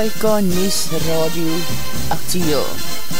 SAIK News Radio Actieel.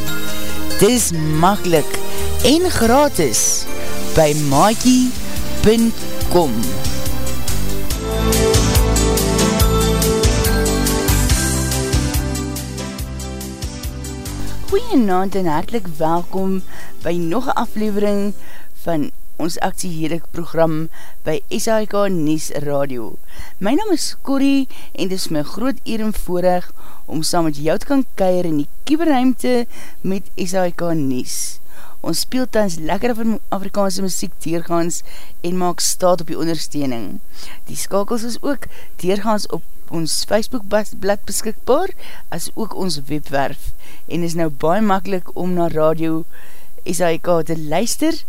Dit is makkelijk en gratis by maakie.com Goeienaand en hartelijk welkom by nog een aflevering van ons actieheerlik program by SHK Nies Radio. My naam is Corrie en dit is my groot eer en voorrecht om saam met jou te kan keir in die kieberruimte met SHK Nies. Ons speel tans lekker Afrikaanse muziek teergaans en maak staat op die ondersteuning. Die skakels is ook teergaans op ons Facebook blad beskikbaar as ook ons webwerf en is nou baie makkelijk om na radio SHK te luister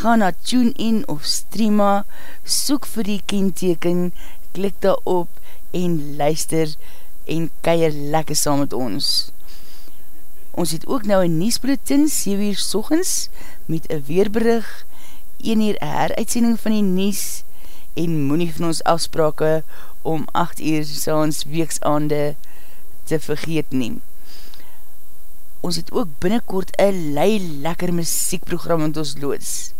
ga na TuneIn of Streama, soek vir die kenteken, klik daar op en luister en keier lekker saam met ons. Ons het ook nou een Niesbulletin, 7 uur sorgens, met een weerberig, 1 uur heruitsending van die Nies, en moenie van ons afsprake om 8 uur saans weeksaande te vergeet neem. Ons het ook binnenkort een lei lekker muziekprogram met ons loods.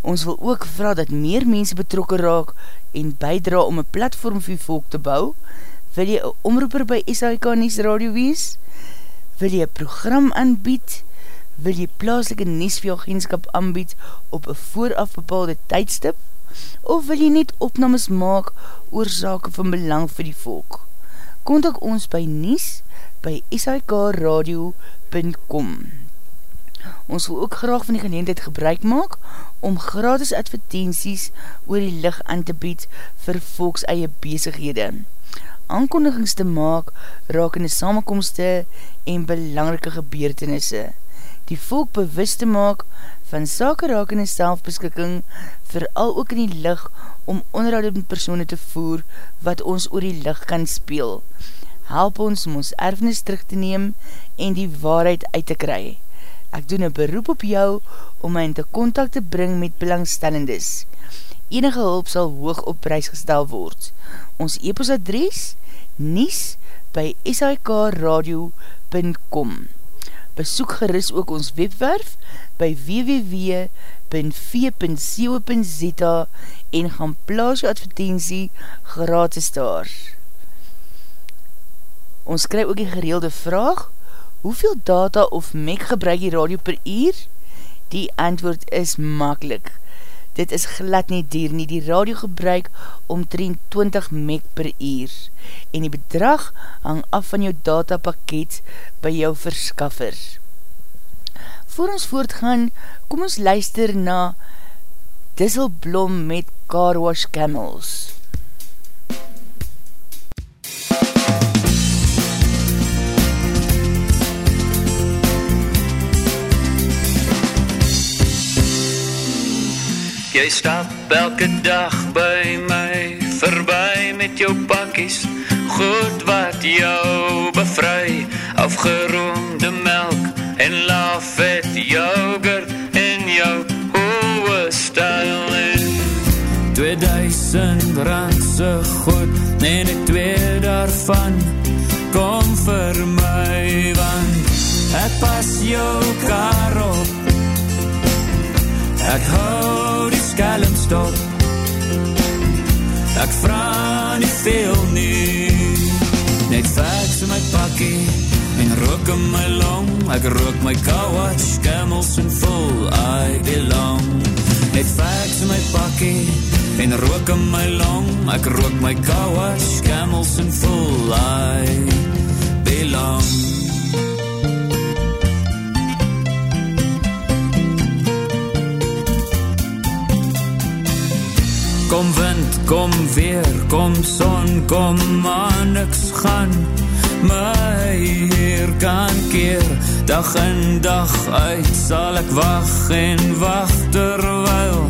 Ons wil ook vraag dat meer mense betrokken raak en bijdra om een platform vir volk te bou. Wil jy een omroeper by SHK Nies Radio wees? Wil jy een program aanbied? Wil jy plaaslike Nies vir jou geenskap aanbied op een vooraf bepaalde tydstip? Of wil jy net opnames maak oor zake van belang vir die volk? Contact ons by Nies by shkradio.com Ons wil ook graag van die geleendheid gebruik maak om gratis advertenties oor die licht aan te bied vir volks eie bezighede. Aankondigings te maak raak in die samenkomste en belangrike gebeurtenisse. Die volk bewust te maak van sake raak in die selfbeskikking vooral ook in die licht om onderhoudende persoene te voer wat ons oor die licht kan speel. Help ons om ons erfnis terug te neem en die waarheid uit te kry. Ek doen een beroep op jou om my in te contact te bring met belangstellendes. Enige hulp sal hoog op prijs gestel word. Ons e-postadres nies by shikradio.com Besoek geris ook ons webwerf by www.v.co.za en gaan plaas jou advertentie gratis daar. Ons kry ook die gereelde vraag Hoeveel data of meg gebruik die radio per uur? Die antwoord is makkelijk. Dit is glad nie dier nie. Die radio gebruik om 23 meg per uur. En die bedrag hang af van jou datapakket by jou verskaffer. Voor ons voortgaan, kom ons luister na Disselblom met Carwash Camels. Jy stap elke dag by my verby met jou pakkies. Goed wat jou bevry afgeroomde melk en lafet yoghurt in jou hoë styl en 2000 rand se goed en ek twee daarvan kom vir my want ek pas jou kar op Ek hou die skelm stop Ek vraag nie veel nie. Net veks in my pakkie En rook in my long. Ek rook my kawatch Camels en full I belong. Net veks in my pakkie En rook in my long. Ek rook my kawatch Camels en full I Kom wind, kom weer, kom son, kom maar niks gaan. My hier kan keer, dag en dag uit Sal ek wacht en wacht terwyl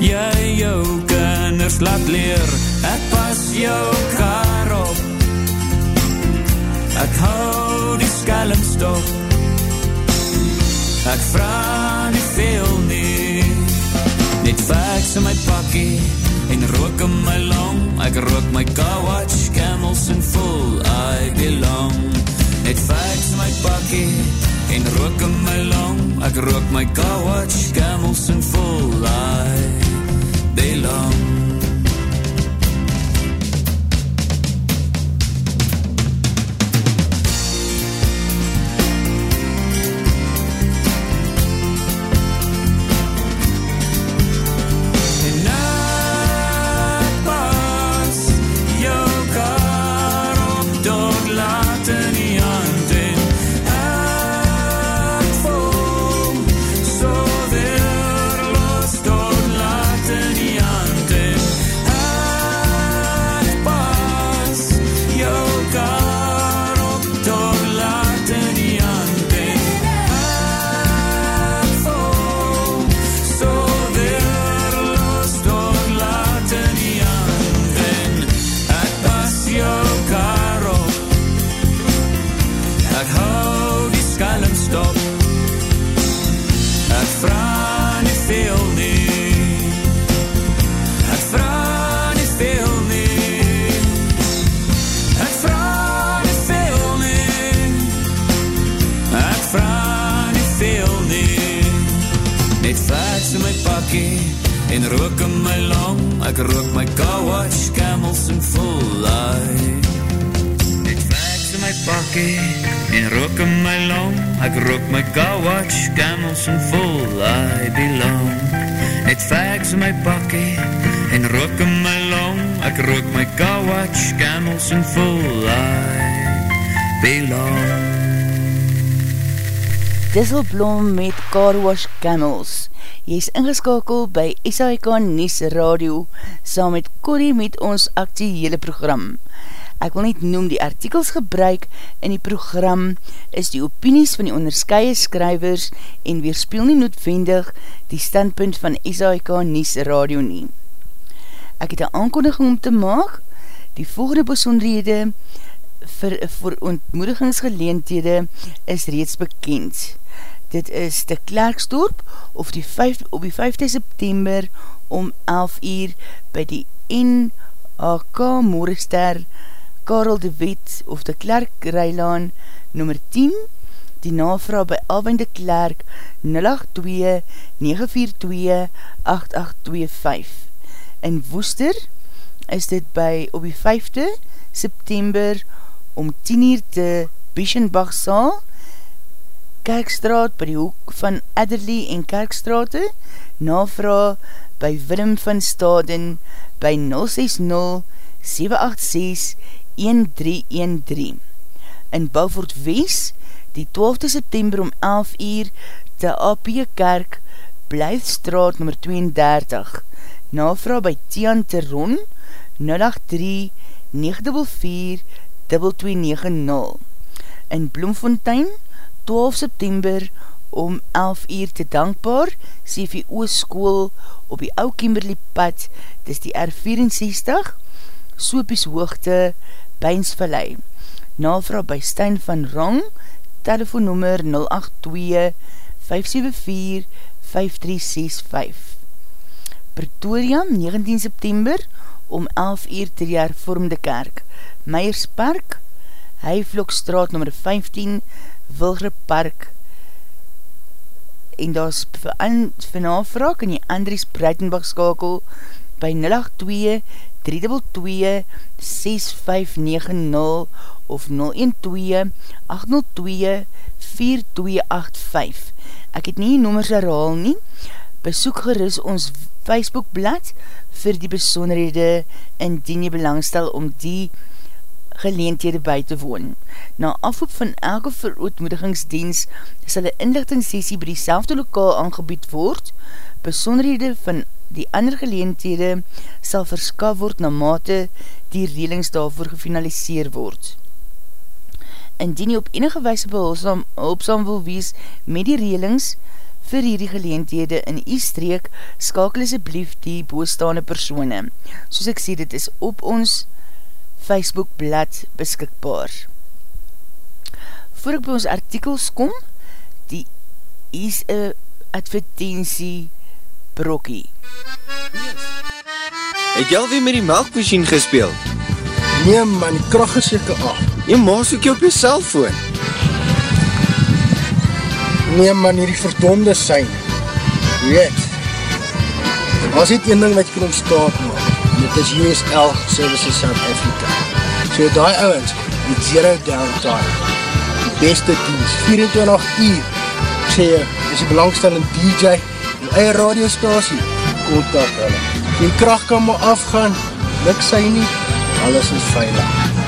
Jy jou kinders laat leer. Ek pas jou kar op. Ek hou die skelm stop. Ek vraag nie veel nie Net veks in my pakkie en rook in my long. Ek rook my kawatch, camels en full I belong. Net facts in my pakkie en rook in my long. Ek rook my kawatch, camels en full I belong full I belong Disselblom met Carwash Camels Jy is ingeskakel by SAIK Nies Radio saam met Corrie met ons actiehele program. Ek wil net noem die artikels gebruik in die program is die opinies van die onderskeie skrywers en weerspeel nie noodwendig die standpunt van SAIK Nies Radio nie. Ek het een aankondiging om te maak, die volgende besonderhede vir, vir ontmoedigingsgeleentede is reeds bekend. Dit is de Klerksdorp of die 5, op die 5 september om 11 uur by die NHK Morester Karel de Wet of de Klerk Rijlaan nummer 10 die navraag by Alwin de Klerk 082-942-8825 in Woester is dit by op die 5de september om 10 uur te Bischenbach saal Kerkstraat by die hoek van Adderley en Kerkstrate, navra by Willem van Staden by 060-786-1313. In Beaufort West, die 12 september om 11 uur, de AP Kerk, Blythstraat nummer 32, navra by Tian Teron, 083 944 2290. In Bloemfontein, 12 September, om 11 uur te dankbaar, CVO school op die ou Kimberley pad, dis die R64, Soepies hoogte, Beinsvallei. Navra by Stijn van Rong, telefoonnummer 082-574-5365. Pretoria, 19 September, om 11 uur te die hervormde kerk. Meierspark, Heivlokstraat nummer 15, Wilgre Park, en daar is vir navraag in die Andries Breitenbach skakel by 082 322 6590 of 012 802 4285 Ek het nie nommers herhaal nie besoek gerus ons Facebookblad vir die besonderhede indien jy belangstel om die geleenthede by te woon. Na afhoop van elke verootmoedigingsdienst sal een inlichtingssessie by die selfde lokaal aangebied word. Besonderhede van die ander geleenthede sal verskaf word na mate die relings daarvoor gefinaliseer word. Indien jy op enige behulpsam, behulpsam wil wees met die relings vir hierdie geleenthede in die streek, skakel asjeblief die boostane persone. Soos ek sê, dit is op ons Facebook blad beskikbaar. Voor ek by ons artikels kom, die is a advertentie brokkie. Het jy alweer met die melkmachine gespeeld? Nee man, die kracht is jyke af. Jy maas ook jy op jy cellfoon. Nee man, hierdie verdonde sein. Weet, was dit een ding wat jy kan ontstaan maak dit is USL Services South Africa. So die ouwens, met zero downtime, die beste dienst, 24 uur, ek sê jy, is die belangstellende DJ, die eie radiostasie, kontak hulle. Die kracht kan maar afgaan, luk sy nie, alles is veilig.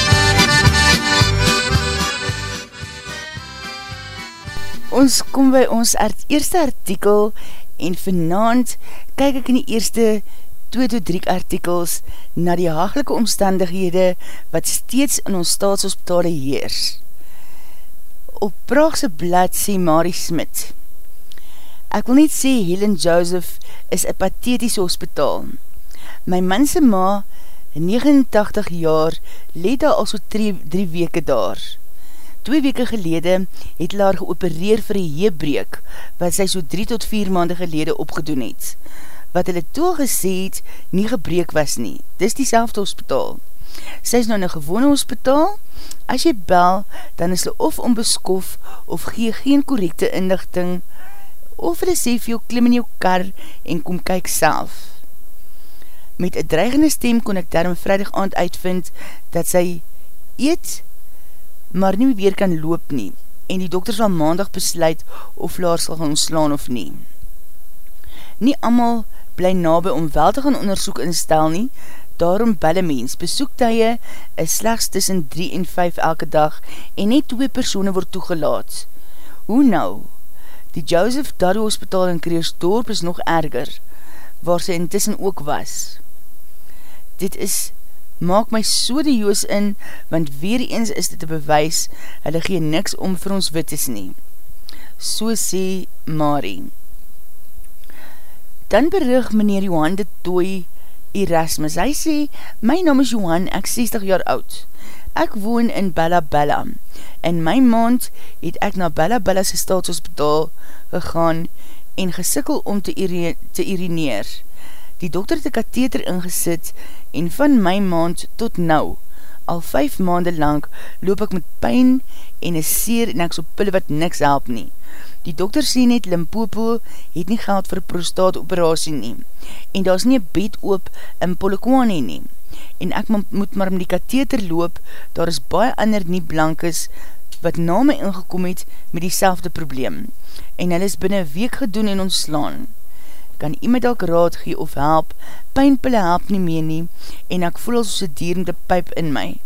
Ons kom by ons art, eerste artikel, en vanavond kyk ek in die eerste 2 tot 3 artikels na die hagelike omstandighede wat steeds in ons staatshospitale heers op Praagse blad sê Marie Smit. Ek wil niet sê Helen Joseph is een pathetiese hospitaal. My manse ma, 89 jaar, leed al so 3 weke daar. Twee weke gelede het hulle haar geopereer vir een heebreek, wat sy so 3 tot 4 maande gelede opgedoen het. Wat hulle toe gesê het, nie gebreek was nie. Dis die selfde hospitaal. Sy is nou in een gewone hospitaal. As jy bel, dan is hulle of onbeskof of gee geen korrekte inlichting of hulle sê vir jou klim in jou kar en kom kyk self. Met een dreigende stem kon ek daarom vrijdag aand uitvind dat sy eet, maar nie weer kan loop nie en die dokter sal maandag besluit of laar sal gaan ontslaan of nie. Nie amal bly na by om wel te gaan onderzoek instel nie, daarom belle mens, besoektuie is slechts tussen 3 en 5 elke dag en net 2 persone word toegelaat. Hoe nou? Die Joseph Darrow Hospital in Kreersdorp is nog erger, waar sy intussen ook was. Dit is, maak my so die joos in, want weer eens is dit een bewys, hulle gee niks om vir ons wit is nie. So sê Marie. Dan berig meneer Johan de Tooi, Erasmus. Hy sê, my naam is Johan, ek 60 jaar oud. Ek woon in Bella Bella. In my maand het ek na Bella Bella se staatshospitaal gegaan en gesikkel om te, iri te irineer. Die dokter het een katheter ingesit en van my maand tot nou, al 5 maande lang, loop ek met pijn en is seer en ek so pille wat niks help nie. Die dokter sê net Limpopo het nie geld vir prostaat operatie nie en daar is nie bed oop in Polokwane nie. en ek moet maar met die katheter loop, daar is baie ander nie blankes wat na my ingekom het met die probleem, en hulle is binnen week gedoen en ontslaan. Kan iemand ook raad gee of help, pijnpille help nie meer nie, en ek voel as een dierende pyp in my.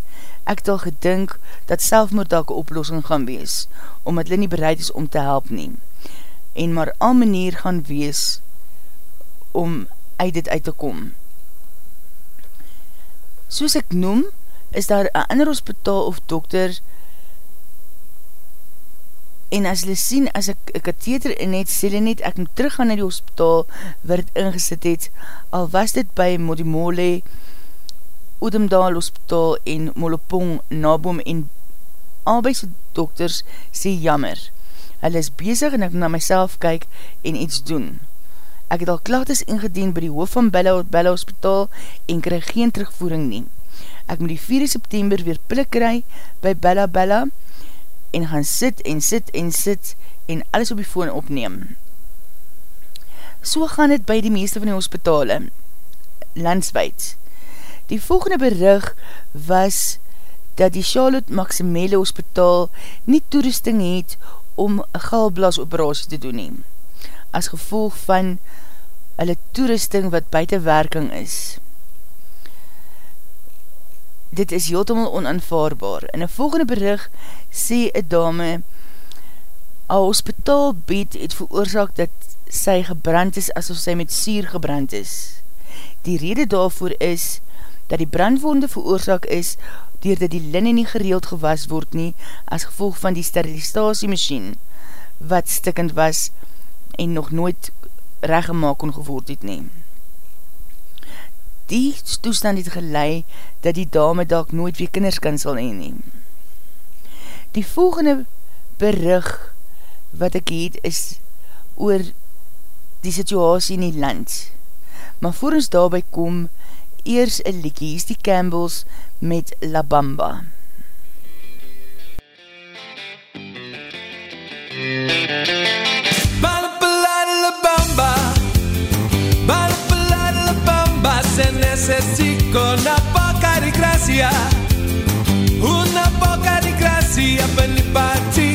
Ek het al gedink dat selfmoord ook een oplossing gaan wees, omdat hulle nie bereid is om te help nie. En maar al manier gaan wees om uit dit uit te kom. Soos ek noem, is daar een ander hospitaal of dokter en as hulle sien, as ek een katheter in het, sê hulle net, ek moet teruggaan na die hospitaal waar het ingesit het, al was dit by Modimole, Oedemdaal hospitaal en Molopong, Naboom en albeise dokters sê jammer. Hulle is bezig en ek na myself kyk en iets doen. Ek het al klagtes ingedien by die hoof van Bella, Bella Hospitaal en krijg geen terugvoering nie. Ek moet die 4 september weer pille kry by Bella Bella en gaan sit en sit en sit en alles op die phone opneem. So gaan het by die meeste van die hospitale, landswijd. Die volgende berig was dat die Charlotte Maximele Hospitaal nie toerusting het om galblas operatie te doen neem as gevolg van hulle toerusting wat buiten werking is. Dit is heeltemal onaanvaarbaar. In een volgende berig sê een dame, a hospitaalbed het veroorzaak dat sy gebrand is asof sy met sier gebrand is. Die rede daarvoor is dat die brandwonde veroorzaak is doordat die linne nie gereeld gewas word nie as gevolg van die sterilisatiemachine wat stikkend was en nog nooit reggemaak kon geword het neem. Die toestand het gelei dat die dame dalk nooit weer kinders kan sal neem. Die volgende berig wat ek het is oor die situasie in die land. Maar voor ons daarby kom, eers een liekie, is die Campbells met La Bamba. se necessica una poca di grazia, una poca di grazia per i.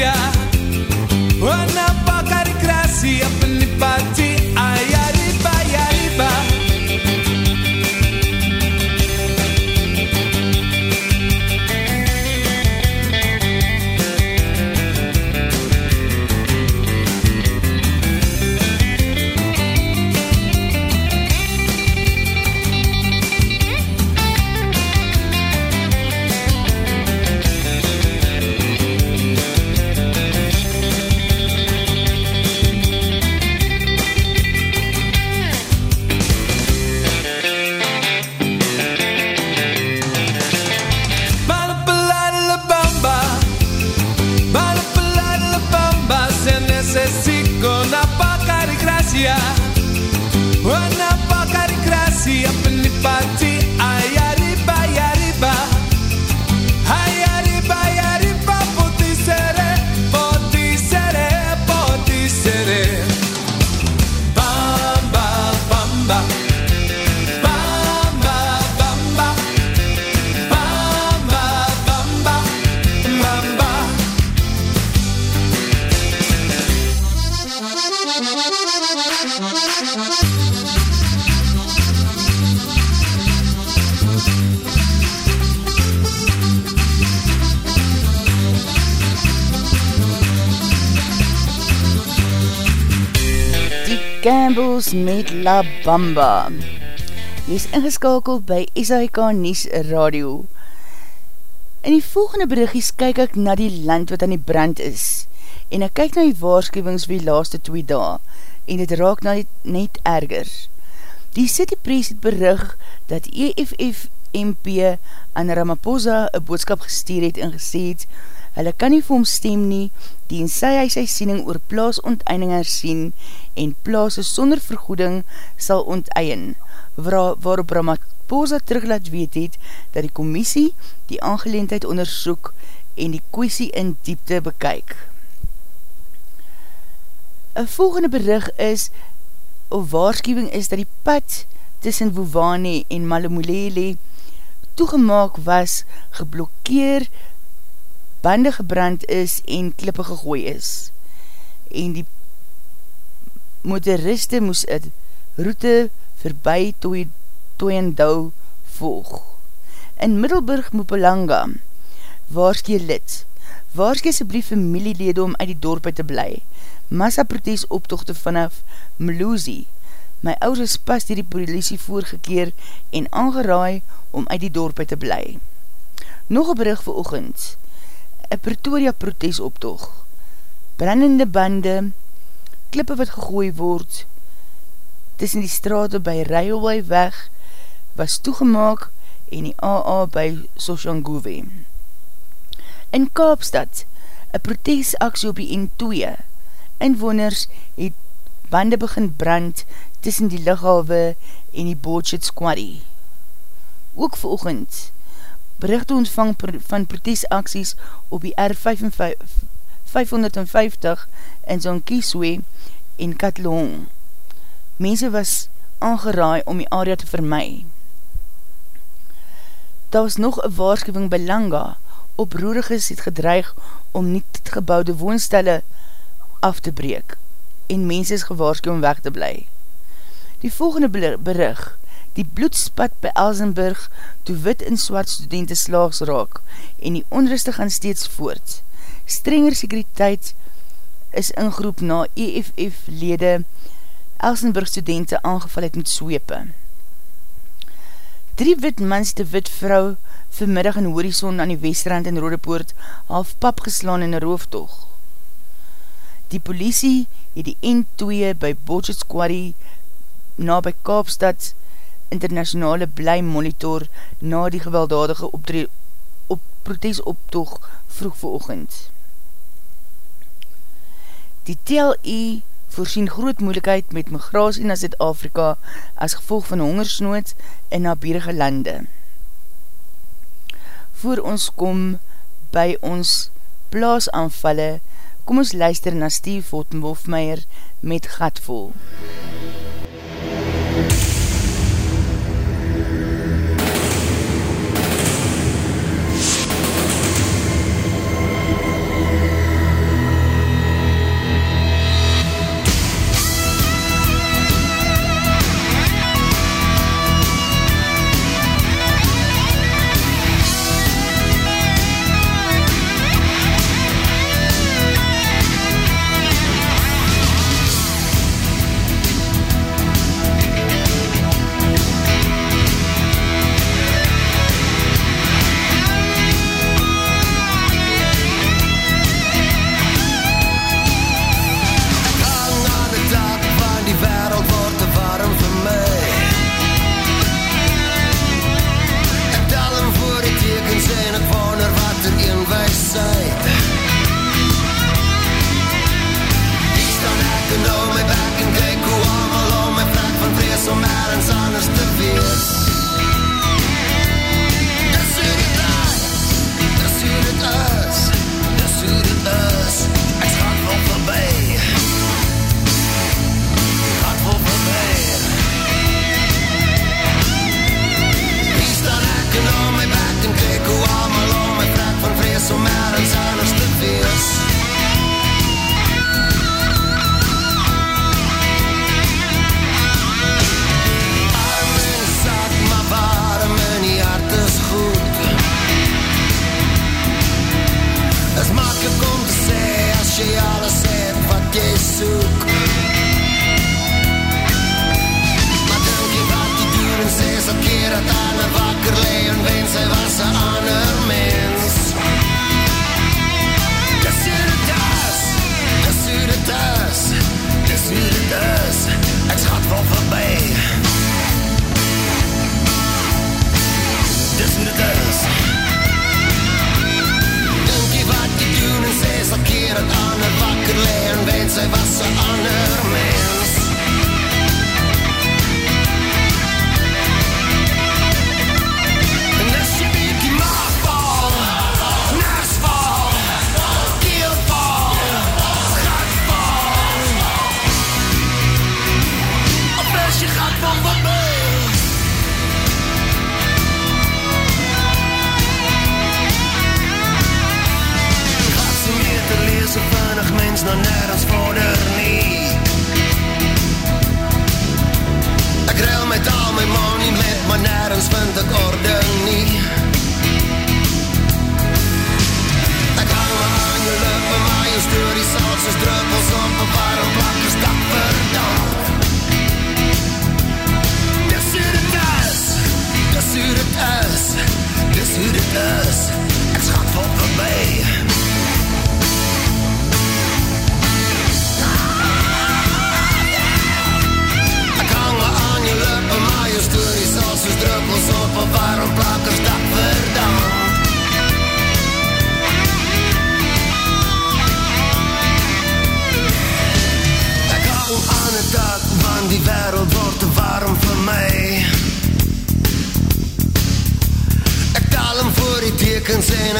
dia. Campbells met La Bamba. Jy is ingeskakeld by SHK Nies Radio. In die volgende berichtjes kyk ek na die land wat aan die brand is en ek kyk na die waarschuwings vir die laaste twee dae en dit raak net, net erger. Die City Press het berig dat EFF MP aan Ramaphosa een boodskap gestuur het en gesê het, hulle kan nie vir hom stem nie, die en sy hy sy siening oor plaas onteinding hersien en plaas sonder vergoeding sal onteien, waar, waarop Ramaphosa terug laat weet het, dat die commissie die aangeleendheid onderzoek en die kwestie in diepte bekyk. Een volgende berig is, of waarschuwing is dat die pad tussen Wovane en Malamulele toegemaak was, geblokkeer, bande gebrand is en klippe gegooi is. En die motoriste moes het route verby Toyendou volg. In Middelburg Mopelanga, waarskie lid, waarskie asblief familielede om uit die dorp te bly, massa protest optochte vanaf Mlozi. My ouders is pas die politie voorgekeer en aangeraai om uit die dorp te bly. Nog een bericht vir oogend. Een Pretoria protest optocht. Brandende bande, klippe wat gegooi word, tussen die straat by Railway weg, was toegemaak en die AA by Soshanguwe. In Kaapstad, een protesaksie op die N2, inwoners het bande begin brand tussen die lichawe en die Bootshit Quarry. Ook veroogend, berichte ontvang van protesaksies op die R550 in Zonkieswe en Katlohong. Mense was aangeraai om die area te vermy. Daar was nog een waarschuwing by Langa, oproeriges het gedreig om niet gebouwde woonstelle af te breek en mens is gewaarskie om weg te bly. Die volgende berig, die bloedspat by Elsenburg toe wit en swart studenten slaags raak en die onrustig gaan steeds voort. Strenger sekuriteit is ingeroep na EFF lede Elsenburg studenten aangeval het met swepe. Drie wit mans te wit vrou vanmiddag in horizon aan die westrand in Rodepoort half pap geslaan in een rooftocht. Die politie het die N2 by Botchets Quarry na by Kaapstad internationale bly monitor na die gewelddadige optree, op protesoptoog vroeg veroogend. Die TLE voorsien groot moeilikheid met migratie na Zuid-Afrika as gevolg van hongersnood in naberige lande. Voor ons kom by ons plaasanvalle Kom ons luister na Steve Hottenwolfmeier met Gatvol. ons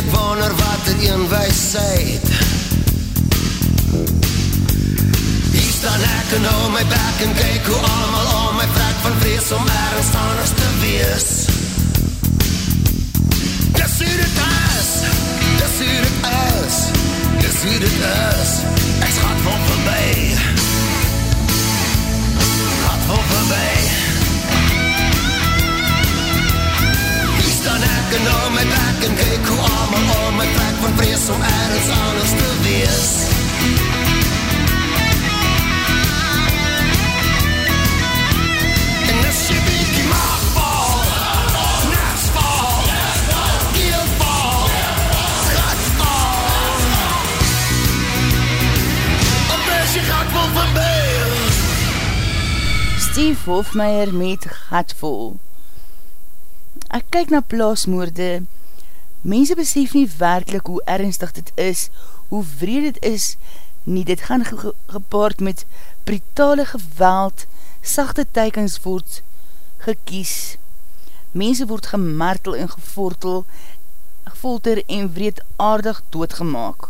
ek wonder wat er een wijsheid Hier staan ek en hou my bek en kyk hoe allemaal om my vrek van vrees om ergens anders te wees. Dis hoe dit is, dis hoe dit is, dis hoe dit is. Ek schat vol voorbij. Schat vol voorbij Staan ek en hou my bek en kyk hoe allemaal om my vrek van vrees om ergens anders te wees En as jy bietjie mag val, nas val, keel val, gat val. As jy gat vol verby. Steve Hofmeyer met Gatvol. Ek kyk na plaasmoorde. Mense besef nie werkelijk hoe ernstig dit is, hoe wreed dit is, nie dit gaan ge ge gepaard met brutale geweld, sachte teikens word gekies. Mense word gemartel en gevortel, gefolter en wreedaardig doodgemaak.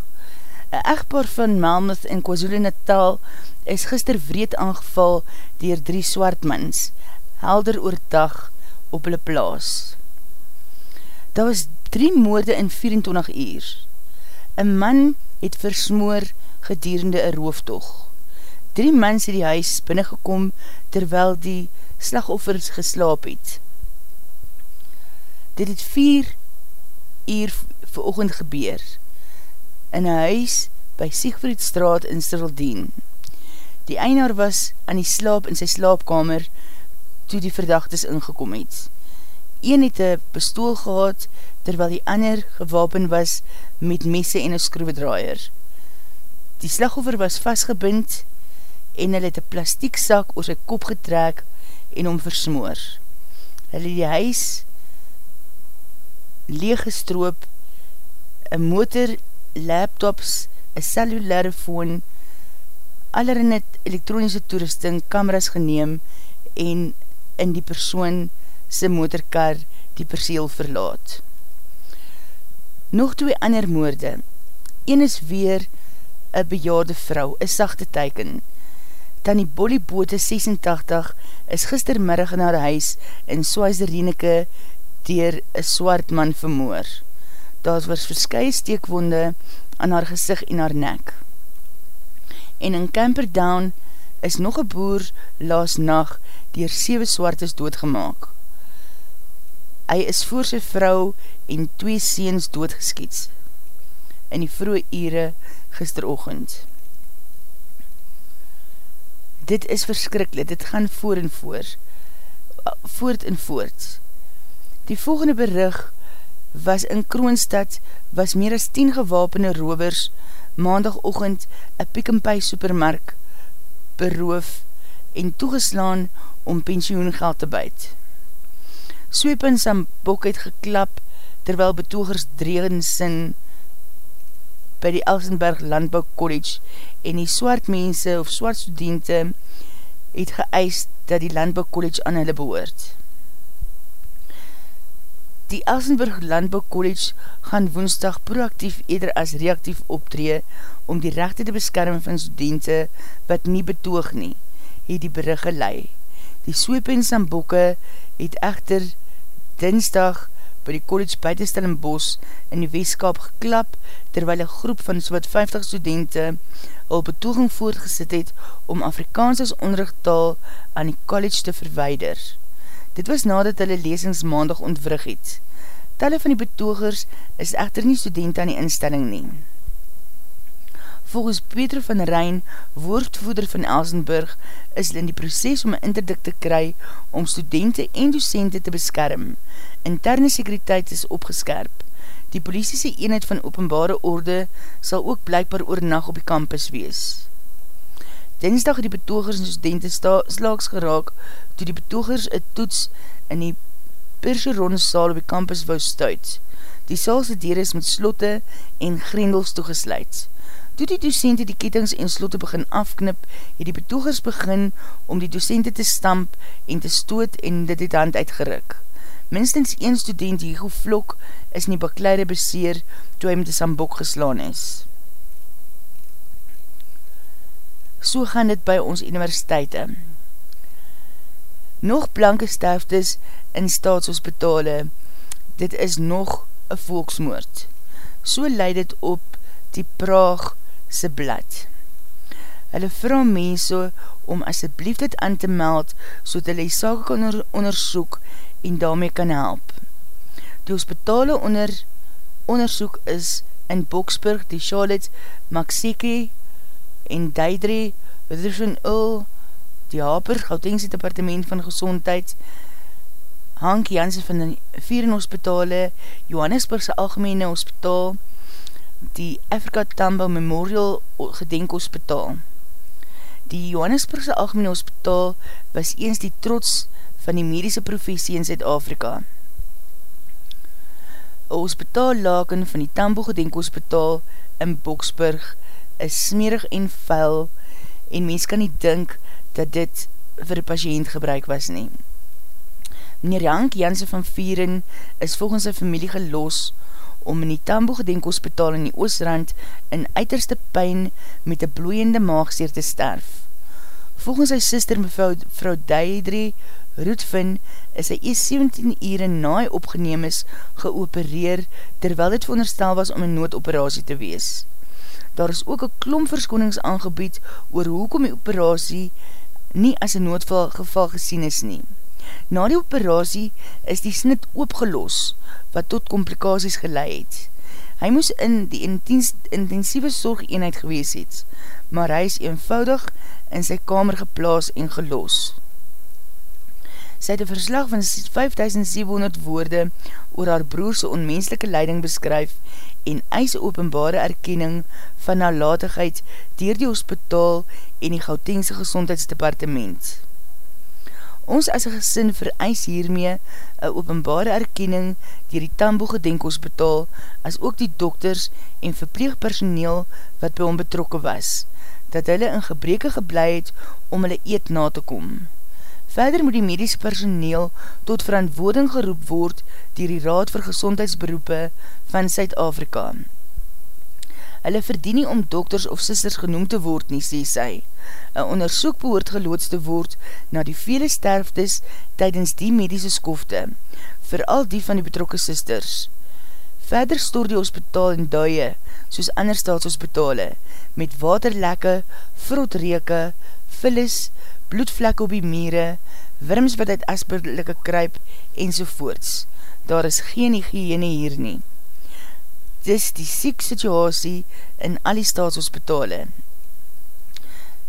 Een echtpaar van Melmoth in KwaZulu-Natal is gister wreed aangeval dier drie swartmans, helder oordag op hulle plaas. Daar was drie moorde in 24 uur. Een man het versmoor gedurende een rooftog. Drie mans het die huis binnengekom terwyl die slagoffers geslaap het. Dit het vier uur vir oogend gebeur in een huis by Siegfriedstraat in Stilldien. Die einaar was aan die slaap in sy slaapkamer toe die verdachtes ingekom het. Een het een pistool gehad, terwyl die ander gewapen was met messe en een skroevedraaier. Die slaghover was vastgebind en hy het een plastiek sak oor sy kop getrek en om versmoor. Het die huis leeggestroop, een motor, laptops, een cellulaire phone, allerhande elektronische toerusting, kameras geneem en in die persoon sy motorkar die perseel verlaat. Nog twee ander moorde. Een is weer een bejaarde vrou, een sachte teiken. Tanny Bolly Bote 86 is gistermiddag in haar huis in Swazirenike dier een swart man vermoor. Daar was verskye steekwonde aan haar gezicht en haar nek. En in Camperdown is nog een boer laas nacht dier 7 swartes doodgemaak. Hy is voor sy vrou en twee seens doodgeskiets in die vroege ure gisterochtend. Dit is verskrikkelijk, dit gaan voor en voor, voort en voort. Die volgende berig was in Kroonstad was meer as 10 gewapende rovers maandagochtend een Pick-n-Pay supermark beroof en toegeslaan om pensioengeld te buit. Sweep in Sambok het geklap terwyl betogers dregen sin by die Elsenberg Landbouw College en die swart mense of swart studente het geëist dat die Landbouw College aan hulle behoort. Die Elsenburg Landbouw College gaan woensdag proactief eerder as reactief optree om die rechte te beskerm van studente wat nie betoog nie, het die berig gelei. Die Sweep en Sambokke het echter dinsdag by die college buitenstel in Bos in die Westkaap geklap, terwyl een groep van soot 50 studenten al betoging voortgesit het om Afrikaans as onderrichttaal aan die college te verweider. Dit was nadat hulle lesings maandag ontwrig het. Talle van die betogers is echter nie studenten aan die instelling neem. Volgens Peter van Rijn, woordvoeder van Elsenburg, is hulle in die proces om een interdikt te kry om studenten en docenten te beskerm. Interne sekuriteit is opgeskerp. Die politiese eenheid van openbare orde sal ook blijkbaar oor nacht op die campus wees. Dinsdag het die betogers en studenten slaaks geraak toe die betogers een toets in die Percheronne saal op die campus wou stuit. Die saalse deur is met slotte en grendels toegesluit. Toe die docente die ketings en slotte begin afknip, het die betogers begin om die docente te stamp en te stoot en dit het hand uitgeruk. Minstens een student, Hugo Vlok, is in die bakleide beseer toe hy met die sambok geslaan is. So gaan dit by ons universiteite. Nog blanke sterftes in staatshospitale, dit is nog een volksmoord. So leid dit op die Praag se blad. Hulle vraag mense om asjeblief dit aan te meld, so dat hulle die saak kan onder, onderzoek en daarmee kan help. Die hospitale onder, onderzoek is in Boksburg, die Charlotte, Maxeke en Deidre, Witherspoon Ul, die Haper, Gautengse Departement van Gezondheid, Hank Jansen van die Vieren Hospitale, Johannesburgse Algemene Hospitaal, die Afrika Tambo Memorial Gedenkhospitaal. Die Johannesburgse Algemene Hospitaal was eens die trots van die medische professie in Zuid-Afrika. Een hospitaallaken van die Tambo Gedenkhospitaal in Boksburg is smerig en vuil en mens kan nie dink dat dit vir die patiënt gebruik was nie. Meneer Jank Janse van Vieren is volgens sy familie gelos om in die Tambo Gedenkhospitaal in die Oostrand in uiterste pijn met een bloeiende maagseer te sterf. Volgens sy sister mevrou vrou Deidre Roetvin is hy ees 17 ure naai opgeneem is geopereer terwyl dit veronderstel was om een noodoperatie te wees. Daar is ook een klom verskonings aangebied oor hoekom die operatie nie as een noodval geval gesien is nie. Na die operatie is die snit oopgelos, wat tot komplikaties geleid het. Hy moes in die intensieve zorgeenheid gewees het, maar hy is eenvoudig in sy kamer geplaas en gelos. Sy het een verslag van 5700 woorde oor haar broerse onmenselike leiding beskryf en eis openbare erkenning van nalatigheid dier die hospitaal en die Gautengse gezondheidsdepartement. Ons as een gesin vereis hiermee een openbare erkenning dier die Tambo Gedenkhospitaal as ook die dokters en verpleegpersoneel wat by hom betrokke was, dat hulle in gebreke geblei het om hulle eet na te kom. Verder moet die medische personeel tot verantwoording geroep word dier die Raad vir Gezondheidsberoepe van Suid-Afrika. Hulle verdien nie om dokters of sisters genoem te word nie, sê sy. Een onderzoek behoort geloods te word na die vele sterftes tydens die medische skofte, vooral die van die betrokke sisters. Verder stoor die hospitaal in duie, soos ander staatshospitale, met waterlekke, vrotreke, vullis, bloedvlek op die mere, worms wat uit asperlike kruip, enzovoorts. Daar is geen hygiëne hier nie dis die siek situasie in al die staatshospitale.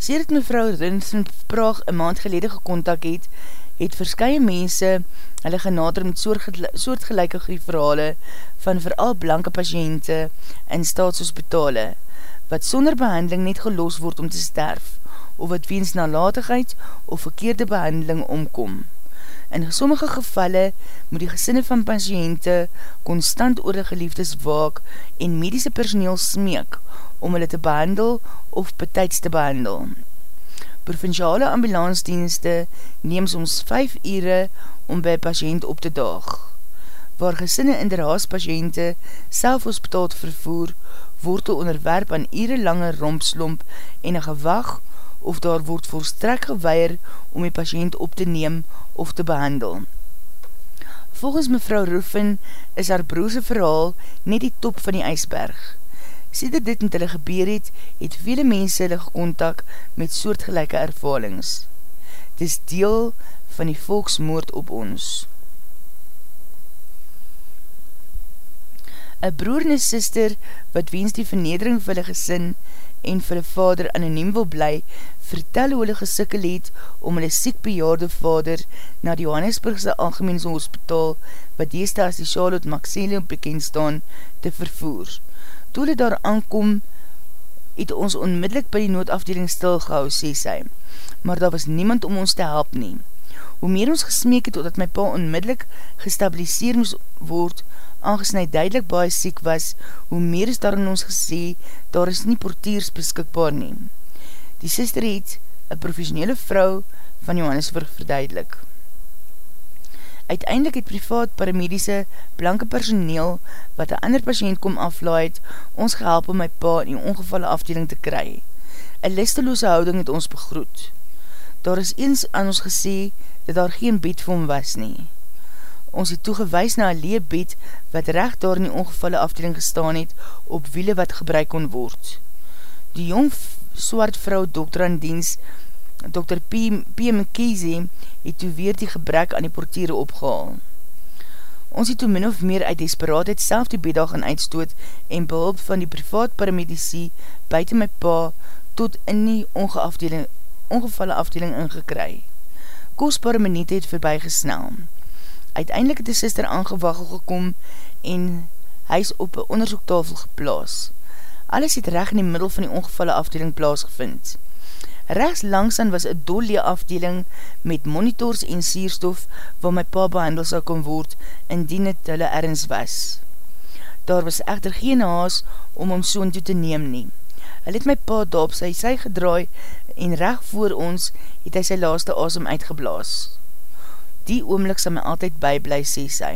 Sedert mevrou Rinsen Praag een maand gelede gekontak het, het verskye mense hulle genader met soortgelijke griefverhale van vooral blanke patiënte in staatshospitale, wat sonder behandeling net gelos word om te sterf, of wat weens nalatigheid of verkeerde behandeling omkom. In sommige gevalle moet die gesinne van patiënte constant oor die geliefdes waak en medische personeel smeek om hulle te behandel of betijds te behandel. Provinciale ambulansdienste neem soms 5 ure om by patiënt op te daag. Waar gesinne in der haas patiënte self hospitaal vervoer, word te onderwerp aan ure lange rompslomp en een gewag of daar word volstrek geweier om die patiënt op te neem of te behandel. Volgens mevrou Roofin is haar broerse verhaal net die top van die ijsberg. Siede dit met hulle gebeur het, het vele mense hulle gekontak met soortgelijke ervalings. Het is deel van die volksmoord op ons. Een broer en sister wat wens die vernedering vir hulle gesin en vir hulle vader anoniem wil bly, vertel hoe hulle gesikkel het om hulle siek bejaarde vader na die Johannesburgse Algemeense Hospitaal, wat deeste as die Charlotte Maxelium bekend staan, te vervoer. Toe hulle daar aankom, het ons onmiddellik by die noodafdeling stilgehou, sê sy, maar daar was niemand om ons te help nie. Hoe meer ons gesmeek het, totdat my pa onmiddellik gestabiliseer moes word, aangesnij duidelik baie siek was, hoe meer is daar in ons gesê, daar is nie portiers beskikbaar nie. Die sister het, een professionele vrou van Johannesburg verduidelik. Uiteindelik het privaat paramedische blanke personeel, wat een ander patiënt kom aflaait, ons gehelp om my pa in die ongevalle afdeling te kry. Een listeloose houding het ons begroet. Daar is eens aan ons gesê, dat daar geen bed vir hom was nie. Ons het toegewys na een leerbed wat recht daar in die ongevalle afdeling gestaan het op wiele wat gebruik kon word. Die jong swart vrou dokter aan diens, Dr. P. P. McKeezy, het toe weer die gebrek aan die portiere opgehaal. Ons het toe min of meer uit desperaatheid self die beddag gaan uitstoot en behulp van die privaat paramedici buiten my pa tot in die ongevalle afdeling ingekry. Kostbare minuut het voorbij gesnel. Uiteindelik het die sister aangewaggel gekom en hy is op een onderzoektafel geplaas. Alles het recht in die middel van die ongevalle afdeling plaasgevind. Rechts langsaan was een dolle afdeling met monitors en sierstof waar my pa behandel sal kon word indien het hulle ergens was. Daar was echter geen haas om om soon toe te neem nie. Hy het my pa daarop sy sy gedraai en recht voor ons het hy sy laaste asem uitgeblaas die oomlik sal my altyd byblij, sê sy.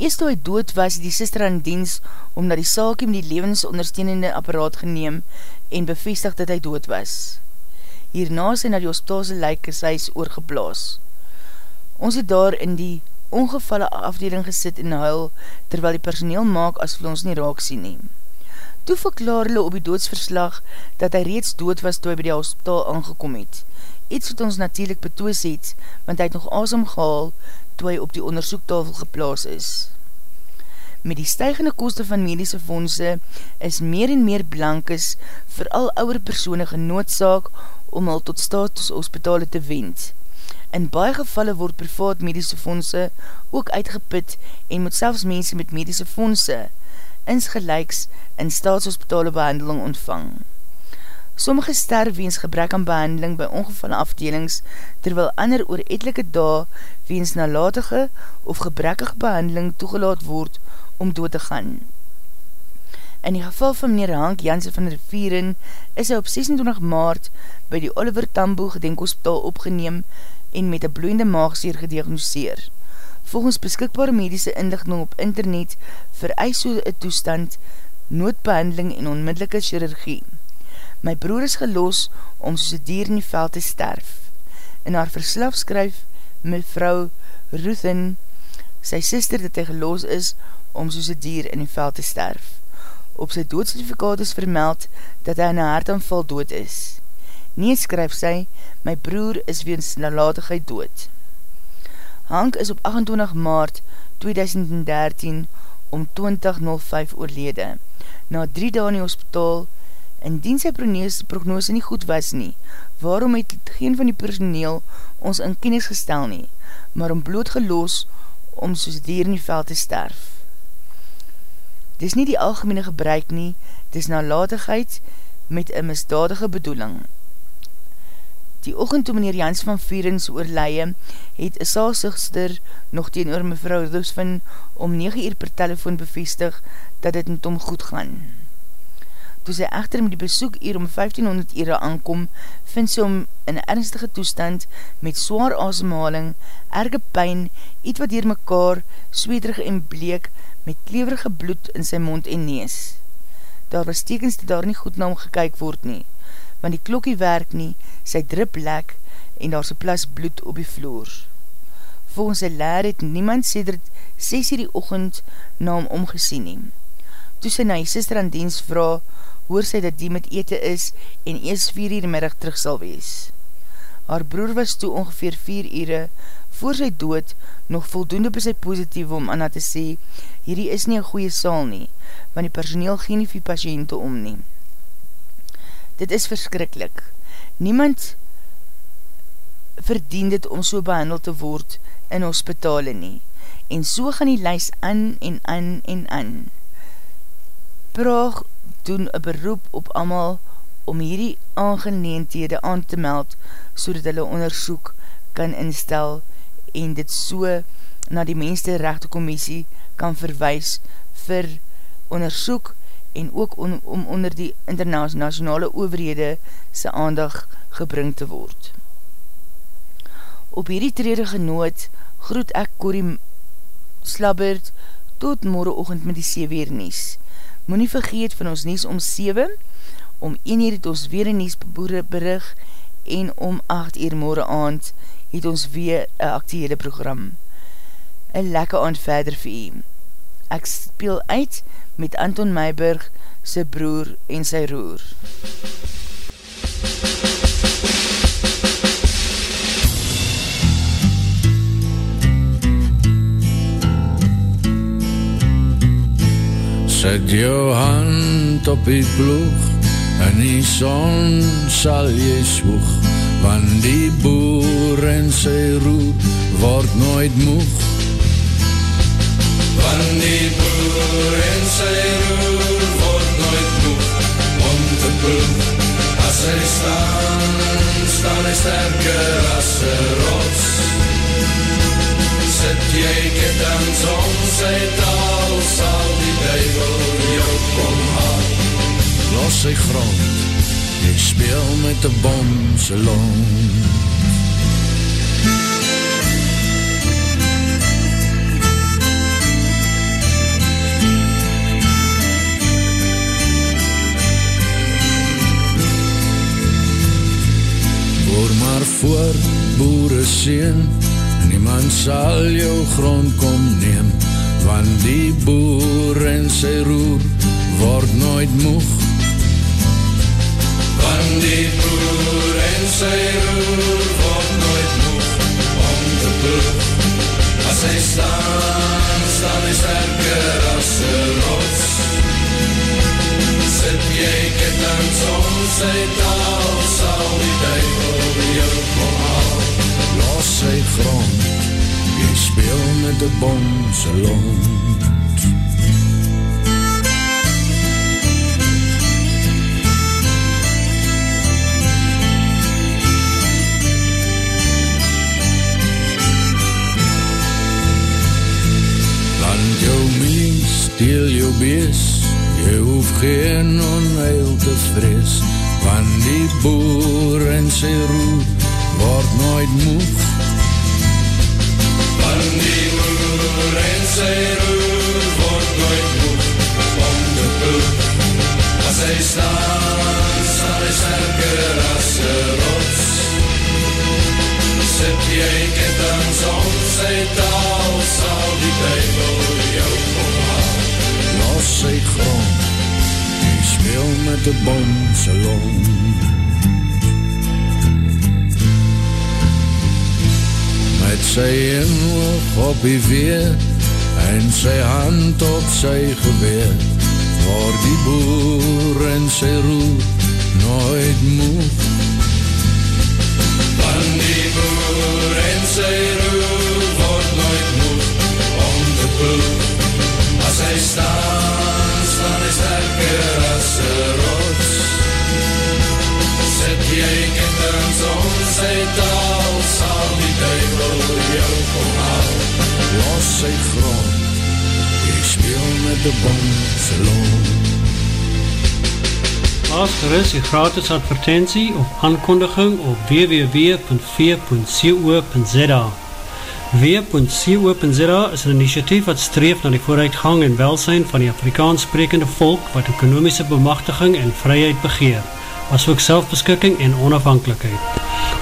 Eerst toe hy dood was, die sister aan diens om na die saakie met die levensondersteunende apparaat geneem en bevestig dat hy dood was. Hierna is hy na die hospitaalse lijkeshuis oorgeblaas. Ons het daar in die ongevalle afdeling gesit en huil, terwyl die personeel maak as vir ons nie raak sien neem. Toe verklaar hulle op die doodsverslag dat hy reeds dood was toe hy by die hospitaal aangekom het iets wat ons natuurlijk betoos het, want hy het nog asem gehaal toe hy op die onderzoektafel geplaas is. Met die stijgende koste van medische fondse is meer en meer blankes vir al ouwe persoene genoodzaak om al tot status hospitale te wend. In baie gevalle word privaat medische fondse ook uitgeput en moet selfs mense met medische fondse insgelijks in staatshospitale behandeling ontvang. Sommige sterf weens gebrek aan behandeling by ongevalle afdelings, terwyl ander oor etelike dae weens nalatige of gebrekkige behandeling toegelaat word om dood te gaan. In die geval van meneer Hank Janse van Rivieren is hy op 26 maart by die Oliver Tambo gedenkhospitaal opgeneem en met een bloeiende maagseer gediagnoseer. Volgens beskikbare medische inlichting op internet vereis so een toestand, noodbehandeling en onmiddellike chirurgie. My broer is gelos om soos die dier in die veld te sterf. In haar verslaf skryf mevrou Ruthen, sy sister dat hy gelos is om soos die dier in die veld te sterf. Op sy doodsertifikaat is vermeld dat hy in een hartaanval dood is. Nie skryf sy, my broer is weens nalatigheid dood. Hank is op 28 maart 2013 om 20.05 oorlede. Na drie dagen in die hospitaal Indien sy prognose nie goed was nie, waarom het geen van die personeel ons in kennis gestel nie, maar om bloot geloos om soos dier in die veld te sterf. Dis nie die algemene gebruik nie, dis nalatigheid met een misdadige bedoeling. Die ochend toe meneer Jans van Vierens oorleie, het een saalsigster nog teen oor mevrou Roosvin om 9 uur per telefoon bevestig dat het met hom goed gaan. Toe sy echter met die besoek hier om 1500 ure aankom, vind sy om in ernstige toestand met zwaar asemhaling, erge pijn, iets wat hier mekaar, zweterig en bleek, met kleverige bloed in sy mond en nees. Daar was tekens dat daar nie goed na hom gekyk word nie, want die klokkie werk nie, sy drip lek en daar sy plas bloed op die vloer. Volgens sy leer het niemand sedert 6 uur die ochend na hom omgesien neem. Toe sy na die sister aan dienst vraag, hoor sy dat die met ete is en ees 4 uur middag terug sal wees. Haar broer was toe ongeveer 4 ure voor sy dood nog voldoende by sy positief om Anna te sê, hierdie is nie een goeie saal nie, want die personeel geen nie vir patiënte omneem. Dit is verskrikkelijk. Niemand verdien dit om so behandeld te word in hospitale nie. En so gaan die lys aan en aan en aan. Praag doen een beroep op amal om hierdie aangeneendhede aan te meld so dat hulle onderzoek kan instel en dit so na die Mensenrechte Commissie kan verwijs vir onderzoek en ook on, om onder die internationale overhede sy aandag gebring te word. Op hierdie trede genoot groet ek Corrie Slabbert tot morgenochtend met die 7 uur nies. Moe nie vergeet van ons nies om 7, om 1 uur het ons weer een nies berig en om 8 uur morgen aand het ons weer een actiehede program. Een lekker aand verder vir u. Ek speel uit met Anton Meiburg, sy broer en sy roer. Zet jou hand op die ploeg en die son sal jy swoeg want die boer en sy roer word nooit moeg. Want die boer en sy roer word nooit moeg. Om te ploeg as hy staan staan hy sterker as sy rots sit jy ketens om sy taal sal die duivel jou kom haal los sy grond Jy speel met die bom se lont Hoor maar voor boere sien Niemand sal jou grond kom neem Want die boer en sy roer Word nooit moeg van die boer en sy roer word nooit moeg om te ploeg. As hy staan, staan hy sterker as sy rots. Sit jy ketens om sy taal, sal die duivel jou kom haal. Los sy grond, jy speel met die bom sy lont. steel jou bees, jy hoef geen onheil te vrees, van die boer en sy word nooit moeg. Van die boer en sy roer word nooit moeg, om te ploeg. As hy staan, sal hy sterker as sy rots. Sit jy ketens om sy taal, sal die duivel jou kom los sy grond Die speel met die bom sy lont Met sy inhoog op die weer En sy hand op sy geweer Waar die boer en sy roer nooit moeg Van die boer en sy roer word nooit moeg Om te ploeg As hy staan, staan hy sterker as sy rots. Sit jy kinderens om sy taal, sal die duivel jou kom haal. Los sy grond, jy speel met die lont. As geris die gratis advertentie of aankondiging op www.v.co.za W.co.za is een initiatief wat streef na die vooruitgang en welsijn van die Afrikaans sprekende volk wat ekonomische bemachtiging en vryheid begeer, as ook selfbeskikking en onafhankelijkheid.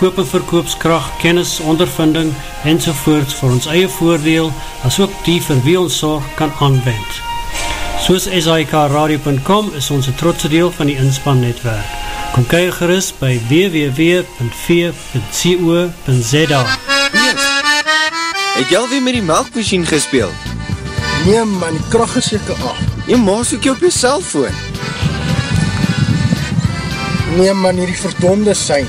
koop en verkoopskracht, kennis, ondervinding enzovoorts vir ons eie voordeel as ook die vir wie ons zorg kan aanwend. Soos SIKRadio.com is ons een trotse deel van die inspannetwerk. Kom kyk gerust by www.v.co.za Het jy alweer met die melkmachine gespeeld? Nee man, die kracht is jyke af. Jy maas ook jy op jy cellfoon. Nee man, hierdie verdonde sein.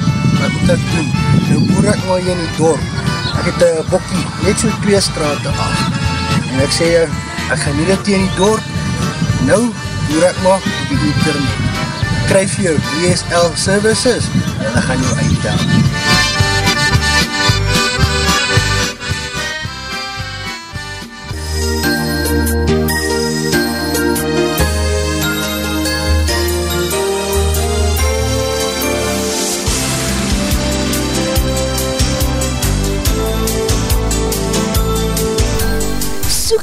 wat moet ek doen? Nou boer ek maar hier in die dorp. Ek het een bokkie, net so twee straat af. En ek sê, ek gaan nie dit in die dorp, nou boer ek maar op die internet. Kryf jou DSL services, en ek gaan jou uitdaan.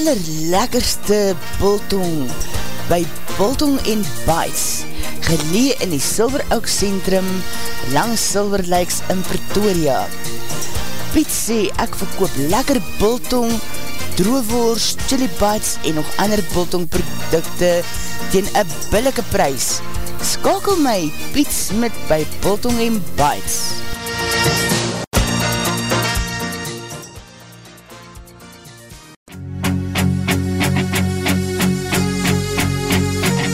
allerlekkerste bultong by Bultong en Bites, gelee in die Silver Oak Centrum langs Silver Lakes in Pretoria. Piet sê ek verkoop lekker Bultong, droewoers, chili bites en nog ander Bultong producte teen een billike prijs. Skakel my Piet Smit by Bultong en Bites.